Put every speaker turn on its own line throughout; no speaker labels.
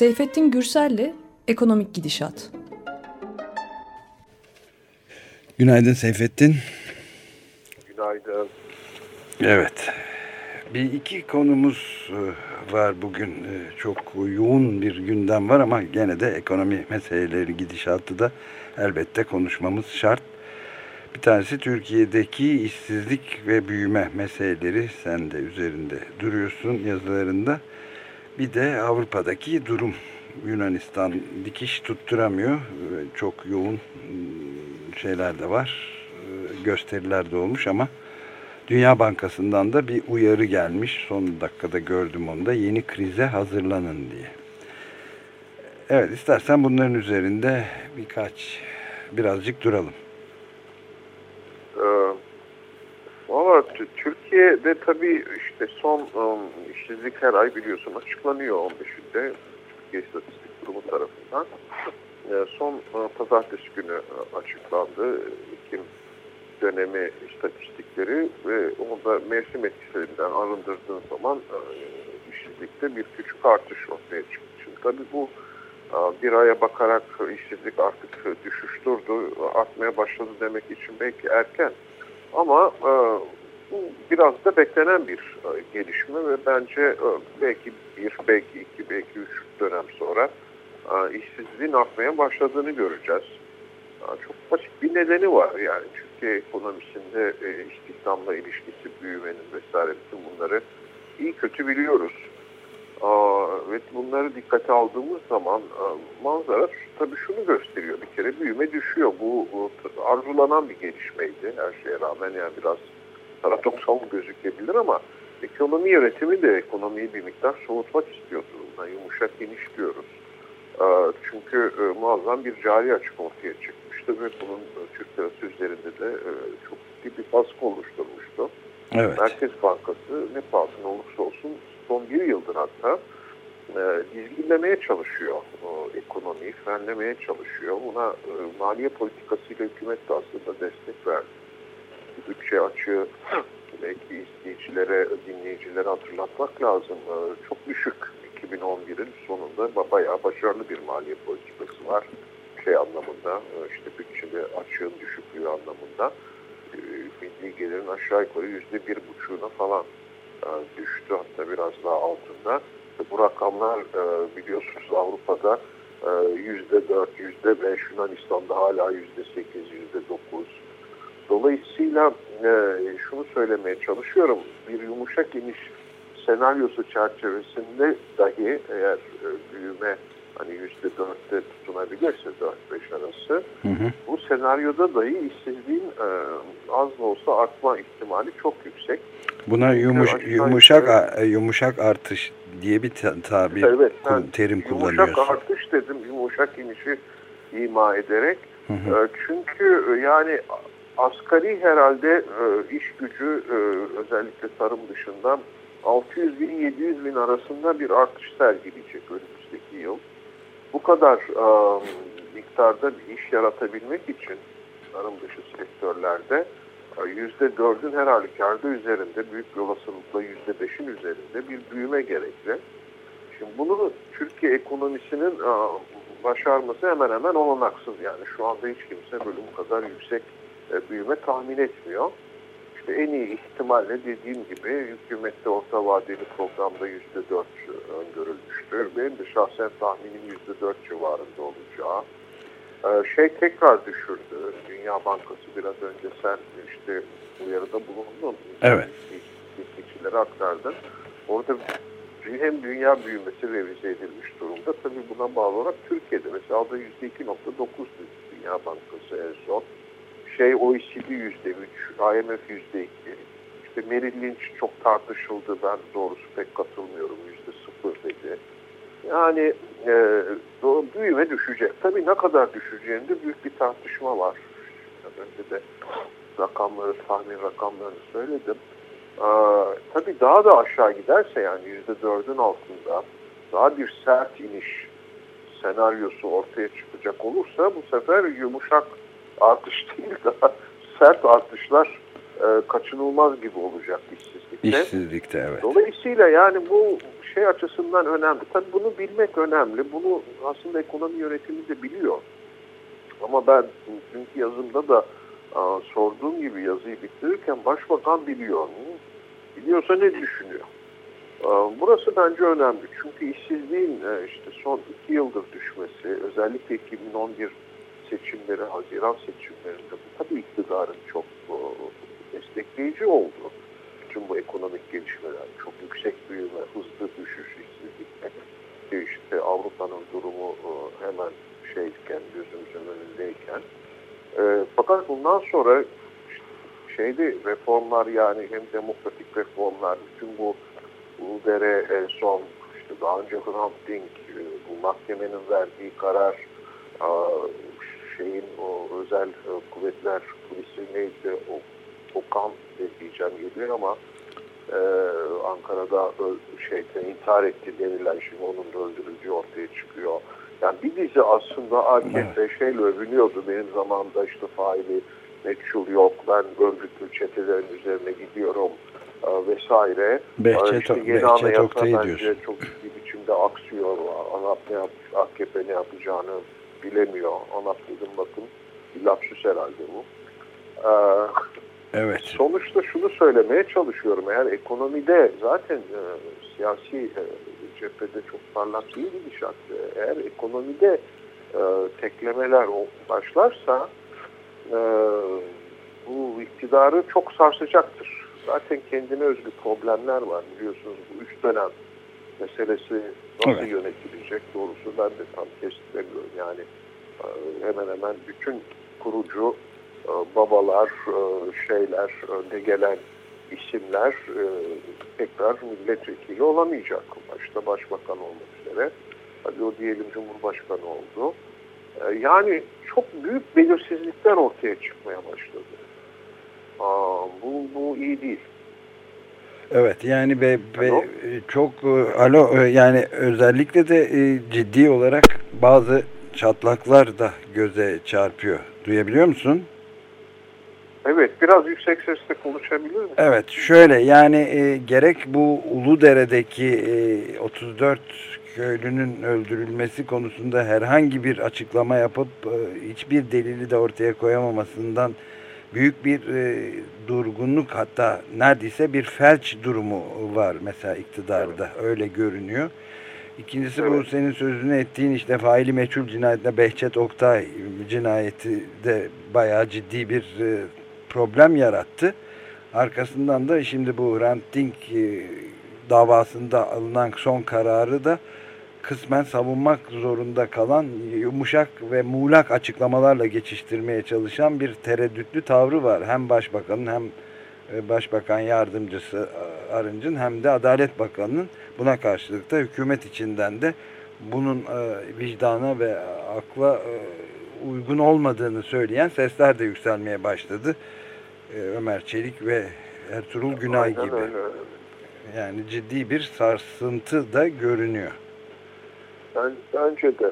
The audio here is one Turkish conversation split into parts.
Seyfettin Gürsel'le Ekonomik Gidişat.
Günaydın Seyfettin.
Günaydın.
Evet. Bir iki konumuz e, var bugün. E, çok yoğun bir gündem var ama gene de ekonomi meseleleri gidişatı da elbette konuşmamız şart. Bir tanesi Türkiye'deki işsizlik ve büyüme meseleleri sen de üzerinde duruyorsun yazılarında. Bir de Avrupa'daki durum. Yunanistan dikiş tutturamıyor. Çok yoğun ıı, şeyler de var. Gösteriler de olmuş ama Dünya Bankası'ndan da bir uyarı gelmiş. Son dakikada gördüm onu da. Yeni krize hazırlanın diye. Evet istersen bunların üzerinde birkaç birazcık duralım.
Ee, Valla Türkiye'de tabii işte son um, işsizlik her ay biliyorsun açıklanıyor 15'inde Türkiye İstatistik Kurumu tarafından. Ee, son uh, pazartesi günü uh, açıklandı Ekim dönemi istatistikleri ve orada mevsim etkilerinden arındırdığın zaman işsizlikte bir küçük artış ortaya çıktı. Şimdi tabii bu bir aya bakarak işsizlik artık düşüş durdu, artmaya başladı demek için belki erken. Ama e, bu biraz da beklenen bir e, gelişme ve bence e, belki bir, belki iki, belki üç dönem sonra işsizliğin artmaya başladığını göreceğiz. Çok basit bir nedeni var yani Türkiye ekonomisinde istihdamla ilişkisi, büyümenin vesaire bütün bunları iyi kötü biliyoruz. Evet bunları dikkate aldığımız zaman manzara tabii şunu gösteriyor. Bir kere büyüme düşüyor. Bu arzulanan bir gelişmeydi her şeye rağmen yani biraz paradoksal gözükebilir ama ekonomi yönetimi de ekonomiyi bir miktar soğutmak istiyor durumda. Yumuşak iniş diyoruz. Çünkü muazzam bir cari açık ortaya çıkmıştı ve bunun Türk lirası üzerinde de çok ciddi bir baskı oluşturmuştu. Evet. Merkez Bankası ne pahasına olursa olsun son bir yıldır hatta e, dizginlemeye çalışıyor ekonomiyi, frenlemeye çalışıyor. Buna e, maliye politikasıyla hükümet de aslında destek verdi. Bütçe açığı belki izleyicilere, dinleyicilere hatırlatmak lazım. E, çok düşük 2011'in sonunda bayağı başarılı bir maliye politikası var. Şey anlamında, e, işte bütçede açığın düşüklüğü anlamında e, milli gelirin aşağı yukarı yüzde bir buçuğuna falan e, düştü hatta biraz daha altında. Bu rakamlar e, biliyorsunuz Avrupa'da e, yüzde dört, yüzde beş, Yunanistan'da hala yüzde sekiz, yüzde dokuz. Dolayısıyla şunu söylemeye çalışıyorum. Bir yumuşak iniş senaryosu çerçevesinde dahi eğer büyüme hani yüzde dörtte tutunabilirse dört beş arası hı hı. bu senaryoda dahi işsizliğin e, az da olsa artma ihtimali çok yüksek.
Buna yumuş, yumuşak yumuşak artış diye bir tabir evet, ben terim kullanıyorsun.
Yumuşak artış dedim yumuşak inişi ima ederek. Hı hı. E, çünkü e, yani asgari herhalde e, iş gücü özellikle tarım dışında 600 bin 700 bin arasında bir artış sergileyecek önümüzdeki yıl bu kadar e, miktarda bir iş yaratabilmek için tarım dışı sektörlerde yüzde dördün her halükarda üzerinde büyük bir olasılıkla yüzde beşin üzerinde bir büyüme gerekli. Şimdi bunu Türkiye ekonomisinin e, başarması hemen hemen olanaksız yani şu anda hiç kimse böyle bu kadar yüksek e, büyüme tahmin etmiyor. İşte en iyi ihtimalle dediğim gibi hükümette orta vadeli programda yüzde dört öngörülmüştür. Benim de şahsen tahminim yüzde dört civarında olacağı. Ee, şey tekrar düşürdü. Dünya Bankası biraz önce sen işte uyarıda bulundun.
Evet.
Kişilere aktardın. Orada hem dünya büyümesi revize edilmiş durumda. Tabii buna bağlı olarak Türkiye'de mesela da %2.9 Dünya Bankası en son şey OECD yüzde üç, IMF yüzde iki. İşte Merrill Lynch çok tartışıldı. Ben doğrusu pek katılmıyorum. Yüzde sıfır dedi. Yani e, büyüme düşecek. Tabii ne kadar düşeceğinde büyük bir tartışma var. Önce de rakamları, tahmin rakamlarını söyledim. Ee, tabii daha da aşağı giderse yani yüzde dördün altında daha bir sert iniş senaryosu ortaya çıkacak olursa bu sefer yumuşak artış değil daha sert artışlar e, kaçınılmaz gibi olacak işsizlikte.
İşsizlikte evet.
Dolayısıyla yani bu şey açısından önemli. Tabii bunu bilmek önemli. Bunu aslında ekonomi yönetimi de biliyor. Ama ben dünkü yazımda da a, sorduğum gibi yazıyı bitirirken başbakan biliyor mu? Biliyorsa ne düşünüyor? A, burası bence önemli. Çünkü işsizliğin e, işte son iki yıldır düşmesi, özellikle 2011 seçimleri, Haziran seçimlerinde tabii iktidarın çok o, destekleyici oldu. Bütün bu ekonomik gelişmeler, çok yüksek büyüme, hızlı düşüş işsizlikte. İşte Avrupa'nın durumu hemen şeyken, gözümüzün önündeyken. E, fakat bundan sonra şeydi reformlar yani hem demokratik reformlar, bütün bu Uludere en son işte daha önce Hrant Dink bu mahkemenin verdiği karar şeyin o özel kuvvetler polisi neydi o Okan diyeceğim geliyor ama e, Ankara'da şeyde intihar etti denilen şimdi onun da öldürüldüğü ortaya çıkıyor. Yani bir dizi aslında AKP şeyle övünüyordu benim zamanımda işte faili meçhul yok ben örgütlü çetelerin üzerine gidiyorum e, vesaire.
Behçet, işte yeni Behçet
bence çok ciddi biçimde aksıyor. ANAP ne AKP ne yapacağını bilemiyor. ANAP dedim bakın bir lapsus herhalde bu. Ee,
evet.
Sonuçta şunu söylemeye çalışıyorum. Eğer ekonomide zaten e, siyasi e, cephede çok parlak değil gidişat. Eğer ekonomide e, teklemeler başlarsa e, bu iktidarı çok sarsacaktır. Zaten kendine özgü problemler var biliyorsunuz bu üç dönem meselesi nasıl evet. yönetilecek doğrusu ben de tam kestiremiyorum. Yani e, hemen hemen bütün kurucu e, babalar, e, şeyler, önde gelen isimler tekrar milletvekili olamayacak. Başta başbakan olmak üzere. Hadi o diyelim Cumhurbaşkanı oldu. Yani çok büyük belirsizlikler ortaya çıkmaya başladı. Aa, bu, bu iyi değil.
Evet yani be, be, çok e, alo e, yani özellikle de e, ciddi olarak bazı çatlaklar da göze çarpıyor. Duyabiliyor musun?
Evet, biraz yüksek sesle konuşabilir miyim?
Evet, şöyle yani e, gerek bu Uludere'deki e, 34 köylünün öldürülmesi konusunda herhangi bir açıklama yapıp e, hiçbir delili de ortaya koyamamasından büyük bir e, durgunluk hatta neredeyse bir felç durumu var mesela iktidarda evet. öyle görünüyor. İkincisi evet. bu senin sözünü ettiğin işte faili meçhul cinayetinde Behçet Oktay cinayeti de bayağı ciddi bir e, problem yarattı. Arkasından da şimdi bu Hrant Dink e, davasında alınan son kararı da kısmen savunmak zorunda kalan yumuşak ve muğlak açıklamalarla geçiştirmeye çalışan bir tereddütlü tavrı var. Hem başbakanın hem e, başbakan yardımcısı e, Arınç'ın hem de Adalet Bakanı'nın buna karşılık da hükümet içinden de bunun vicdana ve akla uygun olmadığını söyleyen sesler de yükselmeye başladı. E, Ömer Çelik ve Ertuğrul Günay gibi. Yani ciddi bir sarsıntı da görünüyor.
Ben, bence de.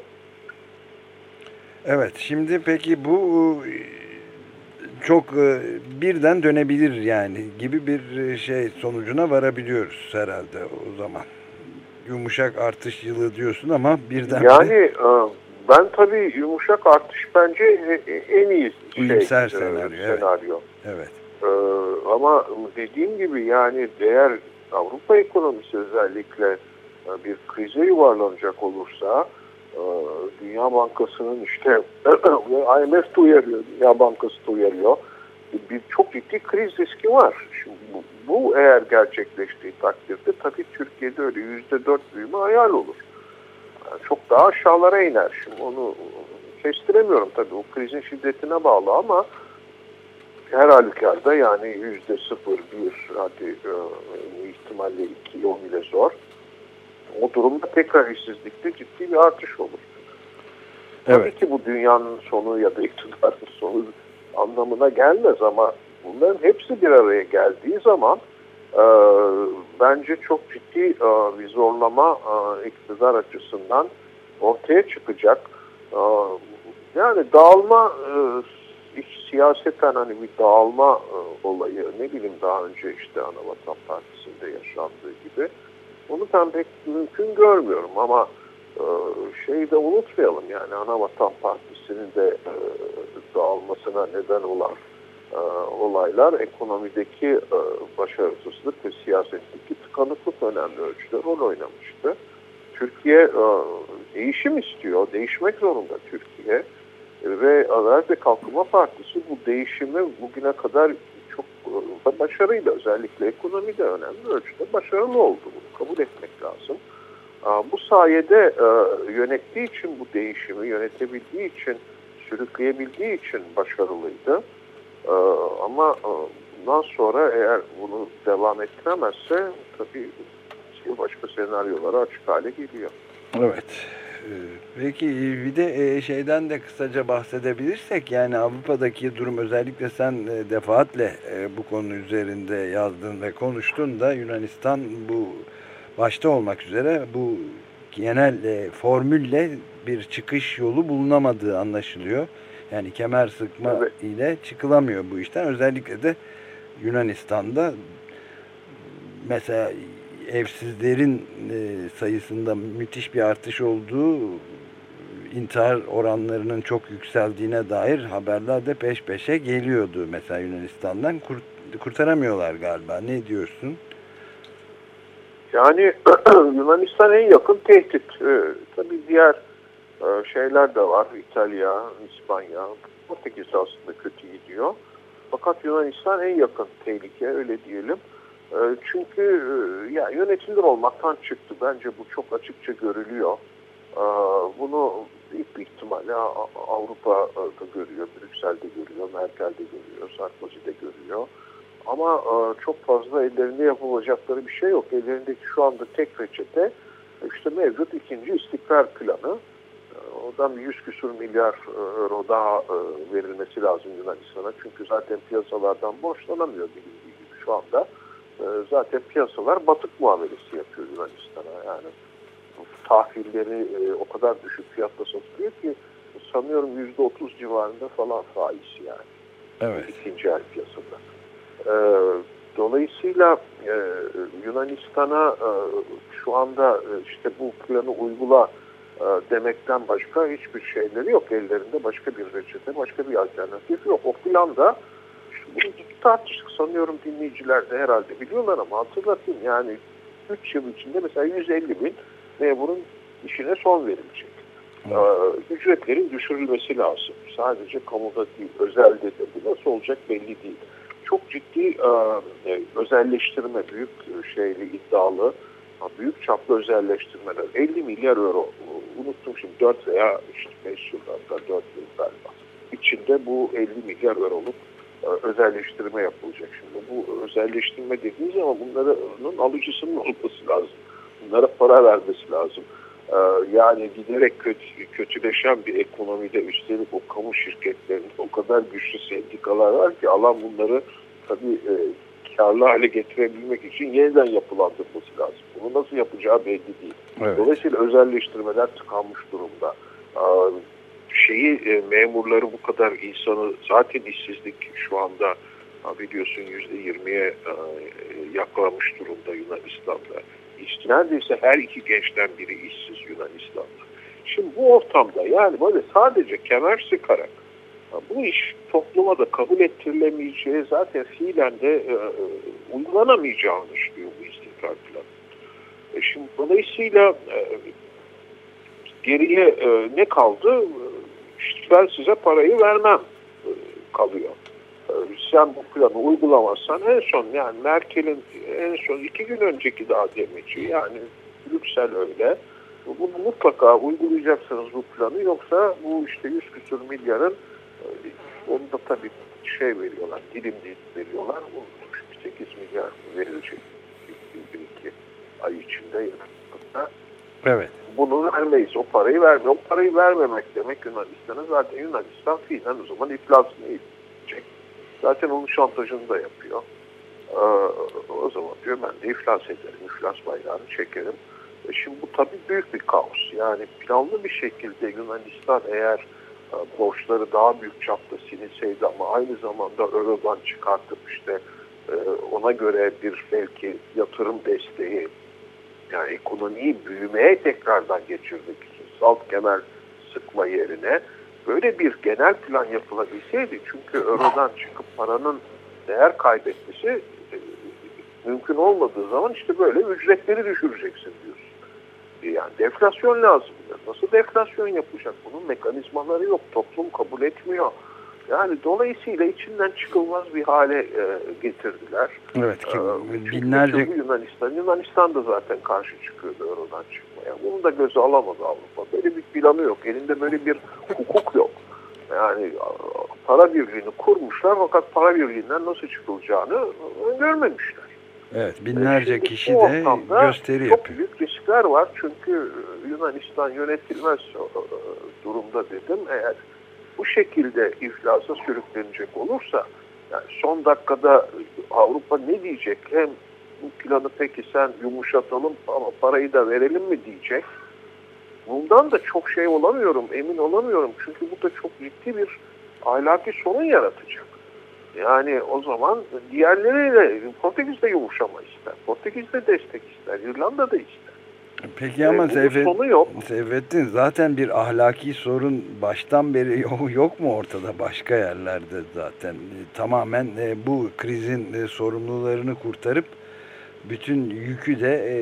Evet şimdi peki bu e, çok e, birden dönebilir yani gibi bir şey sonucuna varabiliyoruz herhalde o zaman. Yumuşak artış yılı diyorsun ama birden
Yani bire... ben tabii yumuşak artış bence en iyi
şey. Senaryo. senaryo. Evet. Evet.
Ama dediğim gibi yani değer Avrupa ekonomisi özellikle e, bir krize yuvarlanacak olursa e, Dünya Bankası'nın işte IMF de uyarıyor, Dünya Bankası da uyarıyor. Bir çok ciddi kriz riski var. Şimdi bu, bu eğer gerçekleştiği takdirde tabii Türkiye'de öyle yüzde dört büyüme hayal olur. Yani çok daha aşağılara iner. Şimdi onu kestiremiyorum tabii. O krizin şiddetine bağlı ama her halükarda yani yüzde sıfır bir hadi e, ihtimalle iki on bile zor. O durumda tekrar işsizlikte ciddi bir artış olur. Evet. Tabii ki bu dünyanın sonu ya da iktidarın sonu anlamına gelmez ama bunların hepsi bir araya geldiği zaman e, bence çok ciddi e, bir zorlama e, iktidar açısından ortaya çıkacak. E, yani dağılma e, siyaseten hani bir dağılma e, olayı ne bileyim daha önce işte Anavatan Partisi'nde yaşandığı gibi onu ben pek mümkün görmüyorum ama e, şeyi de unutmayalım yani Anavatan Partisi'nin de e, dağılmasına neden olan e, olaylar ekonomideki e, başarısızlık ve siyasetteki tıkanıklık önemli ölçüde rol oynamıştı. Türkiye değişim istiyor, değişmek zorunda Türkiye ve Adalet ve Kalkınma Partisi bu değişimi bugüne kadar çok başarıyla özellikle ekonomide önemli ölçüde başarılı oldu. Kabul etmek lazım. Bu sayede e, yönettiği için bu değişimi yönetebildiği için sürükleyebildiği için başarılıydı. Ama bundan sonra eğer bunu devam ettiremezse tabii başka senaryolara açık hale geliyor.
Evet. Ee, peki bir de e, şeyden de kısaca bahsedebilirsek yani Avrupa'daki durum özellikle sen e, defaatle bu konu üzerinde yazdın ve konuştun da Yunanistan bu başta olmak üzere bu genel formülle bir çıkış yolu bulunamadığı anlaşılıyor. Yani kemer sıkma evet. ile çıkılamıyor bu işten. Özellikle de Yunanistan'da mesela evsizlerin e, sayısında müthiş bir artış olduğu intihar oranlarının çok yükseldiğine dair haberler de peş peşe geliyordu mesela Yunanistan'dan Kurt, kurtaramıyorlar galiba ne diyorsun?
Yani Yunanistan en yakın tehdit. Ee, tabii diğer e, şeyler de var. İtalya, İspanya, Portekiz aslında kötü gidiyor. Fakat Yunanistan en yakın tehlike öyle diyelim. Ee, çünkü e, ya yönetilir olmaktan çıktı. Bence bu çok açıkça görülüyor. Ee, bunu büyük bir ihtimalle Avrupa'da görüyor, Brüksel'de görüyor, Merkel'de görüyor, Sarkozy'de görüyor. Ama e, çok fazla ellerinde yapılacakları bir şey yok. Ellerindeki şu anda tek reçete işte mevcut ikinci istikrar planı. Ee, oradan bir 100 küsur milyar e, euro daha verilmesi lazım Yunanistan'a. Çünkü zaten piyasalardan borçlanamıyor bildiği gibi şu anda. Zaten piyasalar batık muamelesi yapıyor Yunanistan'a. Yani tahvilleri e, o kadar düşük fiyatla satılıyor ki sanıyorum yüzde otuz civarında falan faiz yani.
Evet.
İkinci el piyasada. Ee, dolayısıyla e, Yunanistan'a e, şu anda işte bu planı uygula demekten başka hiçbir şeyleri yok. Ellerinde başka bir reçete, başka bir alternatif yok. O planda bunu tartıştık sanıyorum dinleyiciler de herhalde biliyorlar ama hatırlatayım yani 3 yıl içinde mesela 150 bin memurun işine son verilecek. Ee, ücretlerin düşürülmesi lazım. Sadece kamuda değil, özelde de bu nasıl olacak belli değil. Çok ciddi e, e özelleştirme, büyük şeyli iddialı, büyük çaplı özelleştirmeler. 50 milyar euro, unuttum şimdi 4 veya işte 5 yıl hatta 4 yıl galiba. İçinde bu 50 milyar euroluk e, özelleştirme yapılacak şimdi. Bu özelleştirme dediğiniz zaman bunların alıcısının olması lazım. Bunlara para vermesi lazım. E, yani giderek kötü, kötüleşen bir ekonomide üstelik o kamu şirketlerinde o kadar güçlü sendikalar var ki alan bunları tabii e, karlı hale getirebilmek için yeniden yapılandırması lazım. Bunu nasıl yapacağı belli değil. Evet. Dolayısıyla özelleştirmeler tıkanmış durumda şeyi e, memurları bu kadar insanı zaten işsizlik şu anda biliyorsun yüzde yirmiye e, yakalamış durumda Yunanistan'da. İşte neredeyse her iki gençten biri işsiz Yunanistan'da. Şimdi bu ortamda yani böyle sadece kemer sıkarak bu iş topluma da kabul ettirilemeyeceği zaten fiilen de e, uygulanamayacağını anlaşılıyor bu istikrar planı. E şimdi dolayısıyla e, geriye e, ne kaldı? ben size parayı vermem e, kalıyor. Sen bu planı uygulamazsan en son yani Merkel'in en son iki gün önceki daha demeci yani Brüksel öyle. Bunu mutlaka uygulayacaksınız bu planı yoksa bu işte 100 küsur milyarın e, onu da tabii şey veriyorlar, dilim veriyorlar. Bu 8 milyar verilecek bir iki ay içinde.
Evet
bunu vermeyiz. O parayı vermiyor. O parayı vermemek demek Yunanistan'a zaten Yunanistan fiilen o zaman iflasını edecek. Zaten onun şantajını da yapıyor. Ee, o zaman diyor ben de iflas ederim. İflas bayrağını çekerim. E şimdi bu tabii büyük bir kaos. Yani planlı bir şekilde Yunanistan eğer borçları daha büyük çapta sinilseydi ama aynı zamanda Euro'dan çıkartıp işte e, ona göre bir belki yatırım desteği yani ekonomiyi büyümeye tekrardan geçirmek için salt kemer sıkma yerine böyle bir genel plan yapılabilseydi çünkü Euro'dan çıkıp paranın değer kaybetmesi e, mümkün olmadığı zaman işte böyle ücretleri düşüreceksin diyorsun. Yani deflasyon lazım. Nasıl deflasyon yapacak? Bunun mekanizmaları yok. Toplum kabul etmiyor. Yani dolayısıyla içinden çıkılmaz bir hale e, getirdiler.
Evet ki ee, binlerce...
Yunanistan, Yunanistan da zaten karşı çıkıyordu Euro'dan çıkmaya. Bunu da göze alamadı Avrupa. Böyle bir planı yok. Elinde böyle bir hukuk yok. Yani para birliğini kurmuşlar fakat para birliğinden nasıl çıkılacağını görmemişler.
Evet binlerce Şimdi kişi de gösteri
çok
yapıyor.
Çok büyük riskler var çünkü Yunanistan yönetilmez durumda dedim. Eğer bu şekilde iflasa sürüklenecek olursa yani son dakikada Avrupa ne diyecek? Hem bu planı peki sen yumuşatalım ama parayı da verelim mi diyecek. Bundan da çok şey olamıyorum, emin olamıyorum. Çünkü bu da çok ciddi bir ahlaki sorun yaratacak. Yani o zaman diğerleriyle Portekiz de yumuşama ister. Portekiz de destek ister. İrlanda da ister.
Peki ama ee, Seyfettin, zaten bir ahlaki sorun baştan beri yok, yok mu ortada başka yerlerde zaten tamamen e, bu krizin e, sorumlularını kurtarıp bütün yükü de e,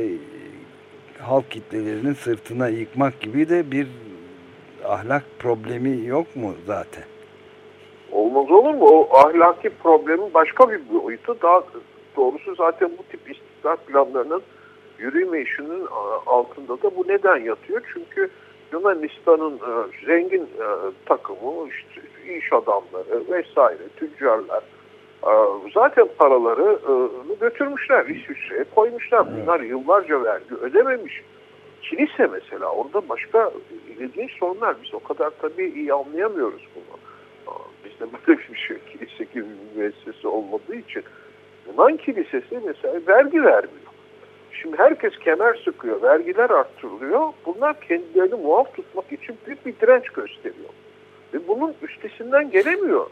halk kitlelerinin sırtına yıkmak gibi de bir ahlak problemi yok mu zaten?
Olmaz olur mu? O ahlaki problemin başka bir boyutu. Daha doğrusu zaten bu tip istikrar planlarının yürümeyişinin altında da bu neden yatıyor. Çünkü Yunanistan'ın e, zengin e, takımı, işte iş adamları vesaire, tüccarlar e, zaten paraları götürmüşler İsviçre'ye koymuşlar. Bunlar yıllarca vergi ödememiş. Kilise mesela orada başka ilginç sorunlar. Biz o kadar tabii iyi anlayamıyoruz bunu. Bizde böyle bir şey kilise gibi bir müessese olmadığı için Yunan kilisesi mesela vergi vermiyor. Şimdi herkes kemer sıkıyor, vergiler arttırılıyor. Bunlar kendilerini muaf tutmak için büyük bir direnç gösteriyor. Ve bunun üstesinden gelemiyor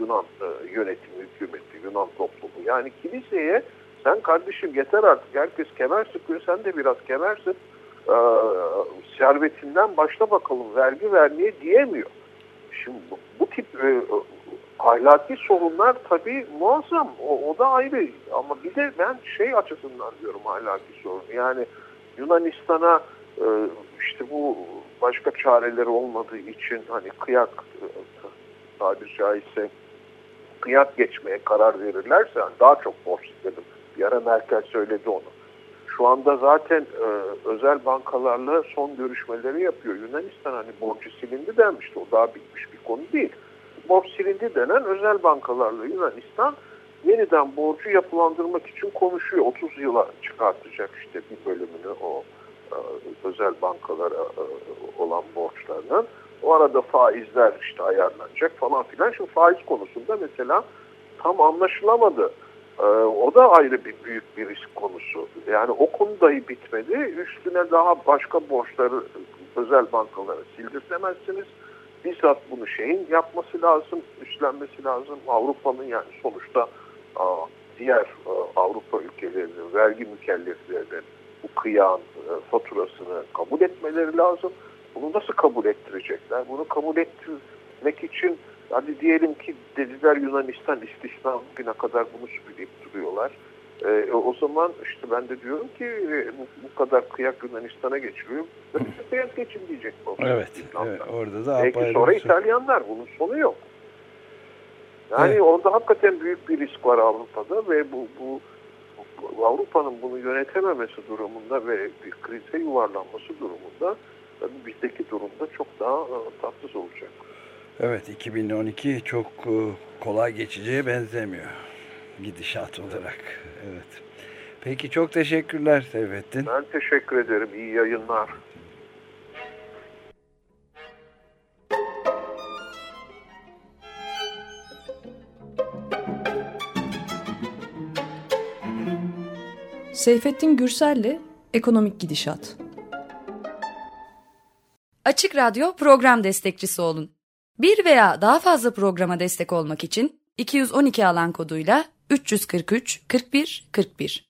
Yunan e, yönetimi, hükümeti, Yunan toplumu. Yani kiliseye sen kardeşim yeter artık herkes kemer sıkıyor, sen de biraz kemer sık. E, servetinden başla bakalım vergi vermeye diyemiyor. Şimdi bu, tip e, ahlaki sorunlar tabii muazzam. O, o da ayrı. Ama bir de ben şey açısından diyorum ahlaki sorun. Yani Yunanistan'a e, işte bu başka çareleri olmadığı için hani kıyak e, tabiri caizse kıyak geçmeye karar verirlerse yani daha çok borç istedim. Bir ara Merkel söyledi onu. Şu anda zaten e, özel bankalarla son görüşmeleri yapıyor. Yunanistan hani borcu silindi denmişti. O daha bitmiş bir konu değil borç silindi denen özel bankalarla Yunanistan yeniden borcu yapılandırmak için konuşuyor. 30 yıla çıkartacak işte bir bölümünü o e, özel bankalara e, olan borçlarının. O arada faizler işte ayarlanacak falan filan. Şimdi faiz konusunda mesela tam anlaşılamadı. E, o da ayrı bir büyük bir risk konusu. Yani o konu dahi bitmedi. Üstüne daha başka borçları özel bankalara sildirtemezsiniz bizzat bunu şeyin yapması lazım, üstlenmesi lazım. Avrupa'nın yani sonuçta diğer Avrupa ülkelerinin vergi mükelleflerinin bu kıyağın e, faturasını kabul etmeleri lazım. Bunu nasıl kabul ettirecekler? Bunu kabul ettirmek için hadi diyelim ki dediler Yunanistan istisna bugüne kadar bunu söyleyip duruyorlar. E, o zaman işte ben de diyorum ki e, bu, bu kadar kıyak Yunanistan'a geçiriyor. Kıyak geçin diyecek
bu. Evet, evet orada da
Belki sonra şey. İtalyanlar bunun sonu yok. Yani evet. orada hakikaten büyük bir risk var Avrupa'da ve bu, bu, Avrupa'nın bunu yönetememesi durumunda ve bir krize yuvarlanması durumunda tabii bizdeki durumda çok daha e, tatsız olacak.
Evet 2012 çok e, kolay geçeceğe benzemiyor gidişat olarak. Evet. Peki çok teşekkürler Seyfettin.
Ben teşekkür ederim. İyi yayınlar.
Seyfettin Gürsel'le Ekonomik Gidişat.
Açık Radyo program destekçisi olun
Bir veya daha fazla programa destek olmak için 212 alan koduyla 343 41 41